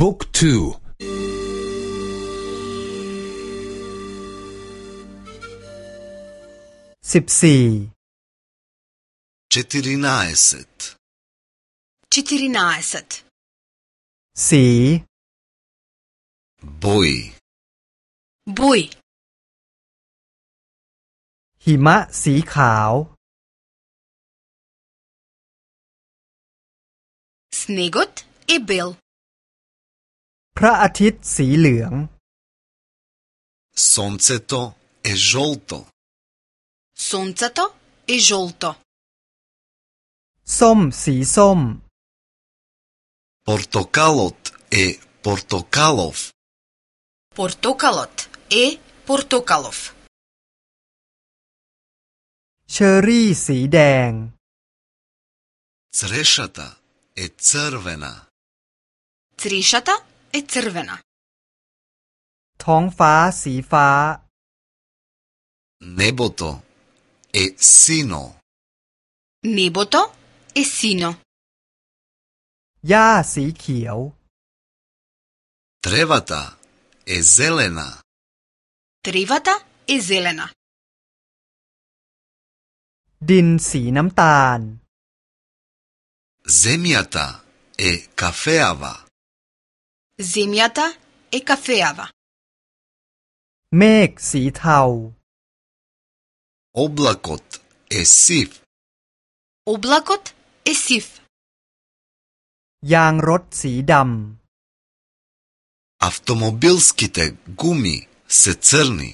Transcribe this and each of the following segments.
บุ๊กทู สิบสี่ Четиринаесет. 14. สี Бои. Бои. หิมะสีขาว Снегот е бел. พระอาทิตย์สีเหลือง Сонцето е жолто. Сонцето е жолто. ส้มสีส้ม Портокалот е портокалов. Портокалот е портокалов. เชอร์รี่สีแดง Црешата е црвена. Црешата е црвена. Тонг фа си фа. Небото е сино. Небото е сино. Я си кио. Тревата е зелена. Тревата е зелена. Дин си намтан. Земята е кафеава. Земјата е кафеава. เมฆสีเทา Облакот е сив. Облакот е сив. ยางรถสีด Автомобилските гуми се црни.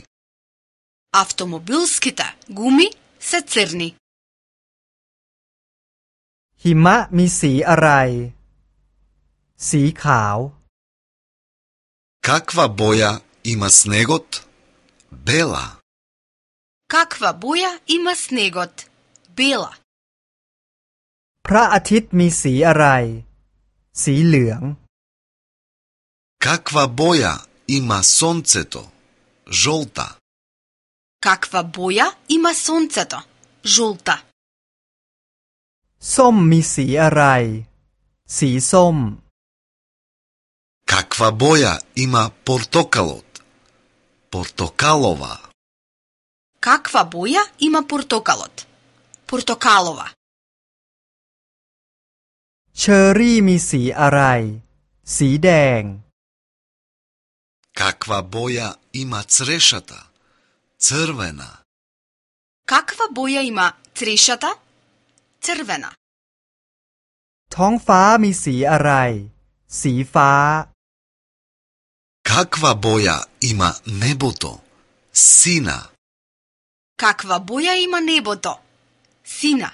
Автомобилските гуми се црни. ำหิมะมีสีอะไร สีขาว Каква боја има снегот? Бела. Каква боја има снегот? Бела. พระอาทิตย์มีสีอะไร สีเหลือง Каква боја има сонцето? Жолта. Каква боја има сонцето? Жолта. ส้มมีสีอะไร สีส้ม Каква боја има портокалот? Портокалова. Каква боја има портокалот? Портокалова. เชอร์รี่มีสีอะไร สีแดง Каква боја има црешата? Црвена. Каква боја има црешата? Црвена. ท้องฟ้ามีสีอะไร สีฟ้า Каква боја има небото? Сина. Каква боја има небото? Сина.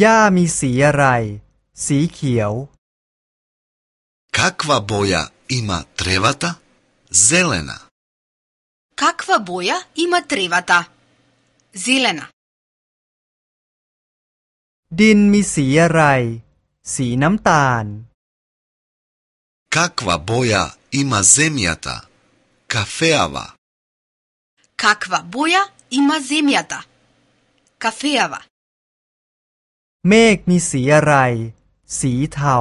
หญ้ามีสีอะไร สีเขียว Каква боја има тревата? Зелена. Каква боја има тревата? Зелена. ดินมีสีอะไร สีน้ำตาล Каква боја има земјата? Кафеава. Каква боја има земјата? Кафеава. เมฆมีสีอะไร สีเทา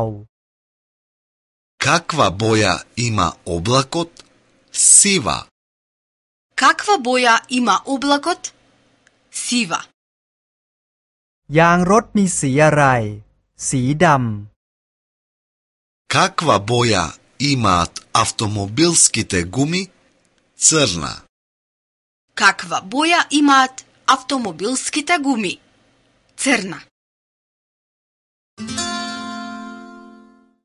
Каква боја има облакот? Сива. Каква боја има облакот? Сива. ยางรถมีสีอะไร สีด Каква боја имаат автомобилските гуми? Црна. Каква боја имаат автомобилските гуми? Црна.